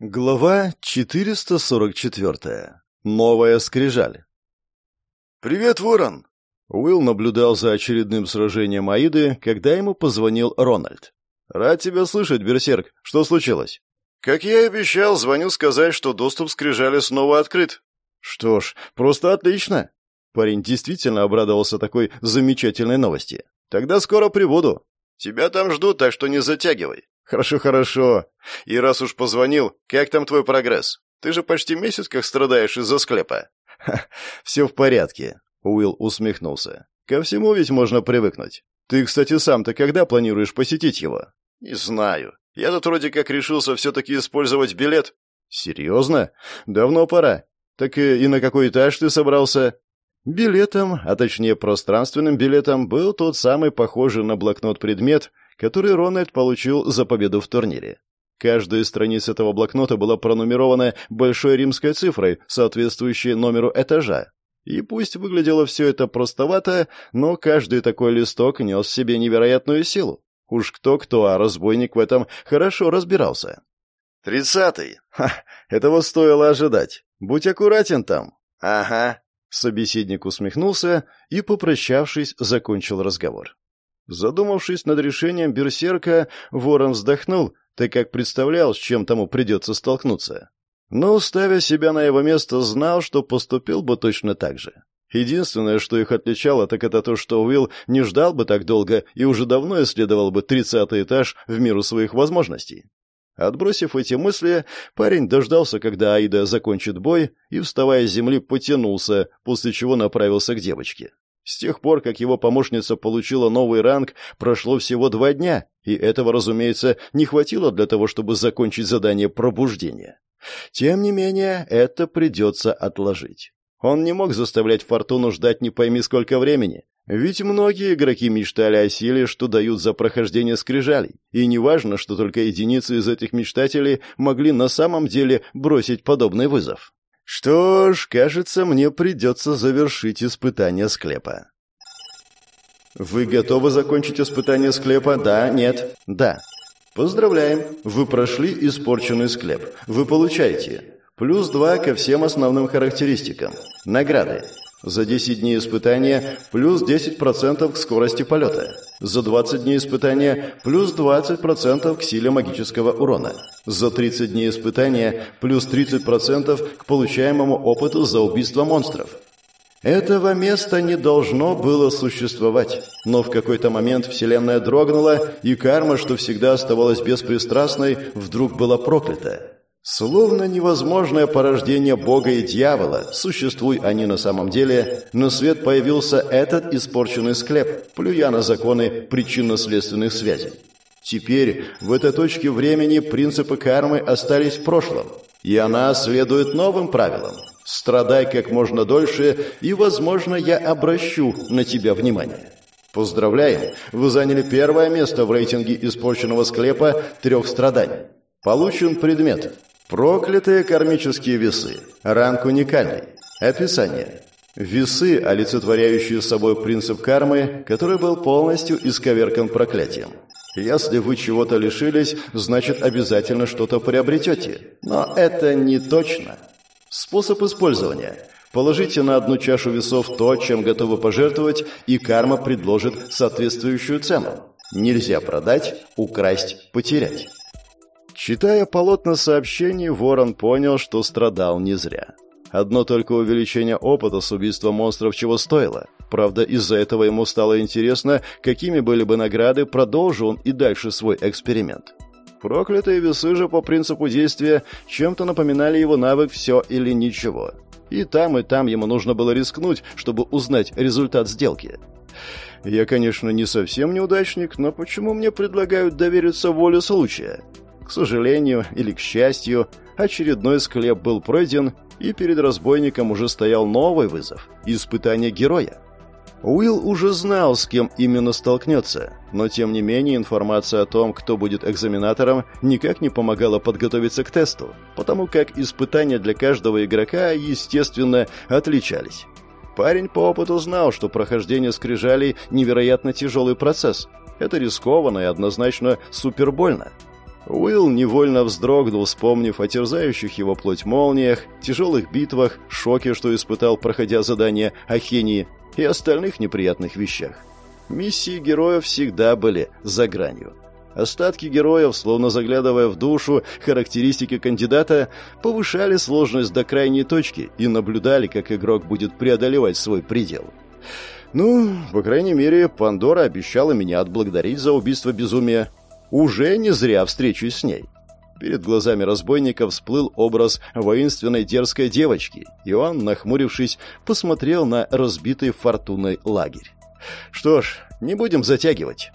Глава 444. Новая скрижаль. «Привет, Ворон!» Уилл наблюдал за очередным сражением Аиды, когда ему позвонил Рональд. «Рад тебя слышать, Берсерк. Что случилось?» «Как я и обещал, звоню сказать, что доступ к скрижали снова открыт». «Что ж, просто отлично!» Парень действительно обрадовался такой замечательной новости. «Тогда скоро прибуду. Тебя там ждут, так что не затягивай». «Хорошо, хорошо. И раз уж позвонил, как там твой прогресс? Ты же почти месяц как страдаешь из-за склепа». Ха, «Все в порядке», — Уилл усмехнулся. «Ко всему ведь можно привыкнуть. Ты, кстати, сам-то когда планируешь посетить его?» «Не знаю. Я тут вроде как решился все-таки использовать билет». «Серьезно? Давно пора. Так и на какой этаж ты собрался?» Билетом, а точнее пространственным билетом, был тот самый похожий на блокнот предмет, который Рональд получил за победу в турнире. Каждая из страниц этого блокнота была пронумерована большой римской цифрой, соответствующей номеру этажа. И пусть выглядело все это простовато, но каждый такой листок нес в себе невероятную силу. Уж кто-кто, а разбойник в этом хорошо разбирался. «Тридцатый! Ха! Этого стоило ожидать. Будь аккуратен там!» «Ага!» Собеседник усмехнулся и, попрощавшись, закончил разговор. Задумавшись над решением берсерка, ворон вздохнул, так как представлял, с чем тому придется столкнуться. Но, ставя себя на его место, знал, что поступил бы точно так же. Единственное, что их отличало, так это то, что Уилл не ждал бы так долго и уже давно исследовал бы тридцатый этаж в меру своих возможностей. Отбросив эти мысли, парень дождался, когда Аида закончит бой, и, вставая с земли, потянулся, после чего направился к девочке. С тех пор, как его помощница получила новый ранг, прошло всего два дня, и этого, разумеется, не хватило для того, чтобы закончить задание пробуждения. Тем не менее, это придется отложить. Он не мог заставлять Фортуну ждать не пойми сколько времени, ведь многие игроки мечтали о силе, что дают за прохождение скрижалей, и неважно, что только единицы из этих мечтателей могли на самом деле бросить подобный вызов. Что ж, кажется, мне придется завершить испытание склепа. Вы готовы закончить испытание склепа? Да, нет, да. Поздравляем, вы прошли испорченный склеп. Вы получаете плюс 2 ко всем основным характеристикам. Награды. За 10 дней испытания плюс 10% к скорости полета. За 20 дней испытания плюс 20% к силе магического урона. За 30 дней испытания плюс 30% к получаемому опыту за убийство монстров. Этого места не должно было существовать, но в какой-то момент Вселенная дрогнула, и карма, что всегда оставалась беспристрастной, вдруг была проклята. Словно невозможное порождение Бога и дьявола, существуй они на самом деле, на свет появился этот испорченный склеп, плюя на законы причинно-следственных связей. Теперь, в этой точке времени, принципы кармы остались в прошлом, и она следует новым правилам. Страдай как можно дольше, и, возможно, я обращу на тебя внимание. Поздравляем, вы заняли первое место в рейтинге испорченного склепа трех страданий. Получен предмет Проклятые кармические весы. Ранг уникальный. Описание. Весы, олицетворяющие собой принцип кармы, который был полностью исковеркан проклятием. Если вы чего-то лишились, значит обязательно что-то приобретете. Но это не точно. Способ использования. Положите на одну чашу весов то, чем готовы пожертвовать, и карма предложит соответствующую цену. Нельзя продать, украсть, потерять. Читая полотна сообщений, Ворон понял, что страдал не зря. Одно только увеличение опыта с убийством монстров чего стоило. Правда, из-за этого ему стало интересно, какими были бы награды, продолжил он и дальше свой эксперимент. Проклятые весы же по принципу действия чем-то напоминали его навык «все или ничего». И там, и там ему нужно было рискнуть, чтобы узнать результат сделки. Я, конечно, не совсем неудачник, но почему мне предлагают довериться воле случая? К сожалению или к счастью, очередной склеп был пройден, и перед разбойником уже стоял новый вызов – испытание героя. Уилл уже знал, с кем именно столкнется, но тем не менее информация о том, кто будет экзаменатором, никак не помогала подготовиться к тесту, потому как испытания для каждого игрока, естественно, отличались. Парень по опыту знал, что прохождение скрижалей – невероятно тяжелый процесс. Это рискованно и однозначно супербольно. Уилл невольно вздрогнул, вспомнив о терзающих его плоть молниях, тяжелых битвах, шоке, что испытал, проходя задание Ахении, и остальных неприятных вещах. Миссии героев всегда были за гранью. Остатки героев, словно заглядывая в душу, характеристики кандидата, повышали сложность до крайней точки и наблюдали, как игрок будет преодолевать свой предел. Ну, по крайней мере, Пандора обещала меня отблагодарить за убийство безумия. Уже не зря встречусь с ней. Перед глазами разбойника всплыл образ воинственной дерзкой девочки, и он, нахмурившись, посмотрел на разбитый фортуной лагерь. Что ж, не будем затягивать.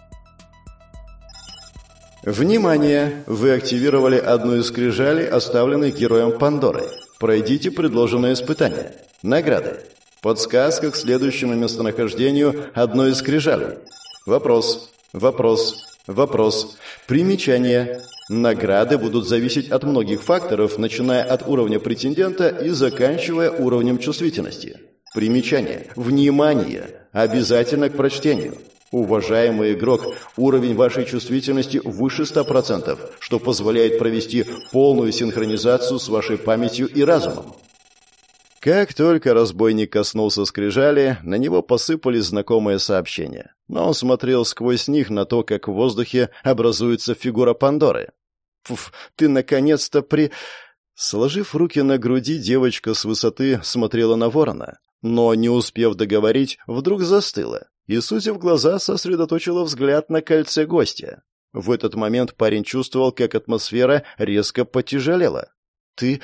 Внимание! Вы активировали одну из скрижалей, оставленных героем Пандоры. Пройдите предложенное испытание. Награды. Подсказка к следующему местонахождению одной из скрижалей. Вопрос. Вопрос. Вопрос. Примечание. Награды будут зависеть от многих факторов, начиная от уровня претендента и заканчивая уровнем чувствительности. Примечание. Внимание! Обязательно к прочтению. Уважаемый игрок, уровень вашей чувствительности выше 100%, что позволяет провести полную синхронизацию с вашей памятью и разумом. Как только разбойник коснулся скрижали, на него посыпались знакомые сообщения. Но он смотрел сквозь них на то, как в воздухе образуется фигура Пандоры. «Пф, ты наконец-то при...» Сложив руки на груди, девочка с высоты смотрела на ворона, но, не успев договорить, вдруг застыла и, сузив глаза, сосредоточила взгляд на кольце гостя. В этот момент парень чувствовал, как атмосфера резко потяжелела. «Ты...»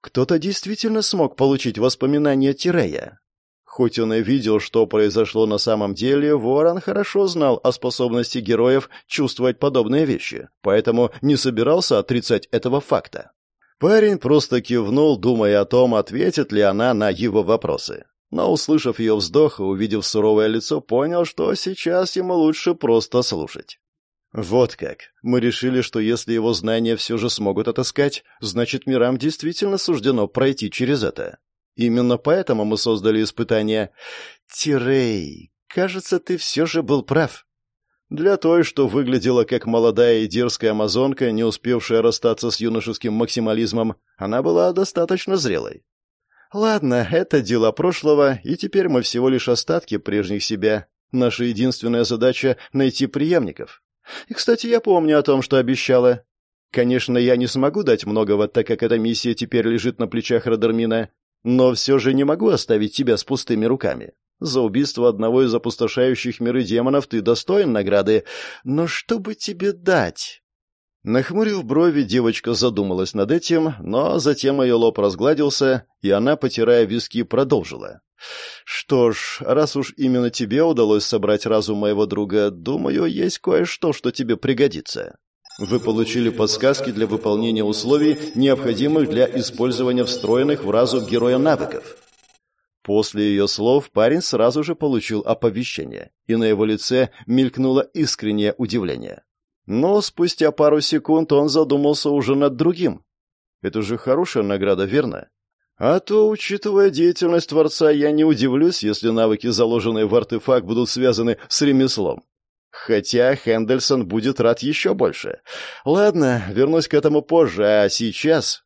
Кто-то действительно смог получить воспоминания Тирея. Хоть он и видел, что произошло на самом деле, Ворон хорошо знал о способности героев чувствовать подобные вещи, поэтому не собирался отрицать этого факта. Парень просто кивнул, думая о том, ответит ли она на его вопросы. Но, услышав ее вздох и увидев суровое лицо, понял, что сейчас ему лучше просто слушать. Вот как. Мы решили, что если его знания все же смогут отыскать, значит, мирам действительно суждено пройти через это. Именно поэтому мы создали испытание. Тирей, кажется, ты все же был прав. Для той, что выглядела как молодая и дерзкая амазонка, не успевшая расстаться с юношеским максимализмом, она была достаточно зрелой. Ладно, это дело прошлого, и теперь мы всего лишь остатки прежних себя. Наша единственная задача — найти преемников. И, кстати, я помню о том, что обещала. Конечно, я не смогу дать многого, так как эта миссия теперь лежит на плечах Родермина, но все же не могу оставить тебя с пустыми руками. За убийство одного из опустошающих миры демонов ты достоин награды, но что бы тебе дать?» Нахмурив брови, девочка задумалась над этим, но затем ее лоб разгладился, и она, потирая виски, продолжила. «Что ж, раз уж именно тебе удалось собрать разум моего друга, думаю, есть кое-что, что тебе пригодится. Вы получили подсказки для выполнения условий, необходимых для использования встроенных в разум героя навыков». После ее слов парень сразу же получил оповещение, и на его лице мелькнуло искреннее удивление. Но спустя пару секунд он задумался уже над другим. Это же хорошая награда, верно? А то, учитывая деятельность Творца, я не удивлюсь, если навыки, заложенные в артефакт, будут связаны с ремеслом. Хотя Хендельсон будет рад еще больше. Ладно, вернусь к этому позже, а сейчас...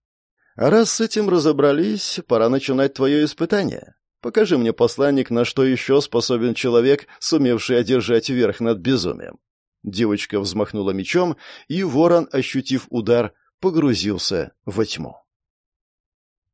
Раз с этим разобрались, пора начинать твое испытание. Покажи мне, посланник, на что еще способен человек, сумевший одержать верх над безумием. Девочка взмахнула мечом, и ворон, ощутив удар, погрузился во тьму.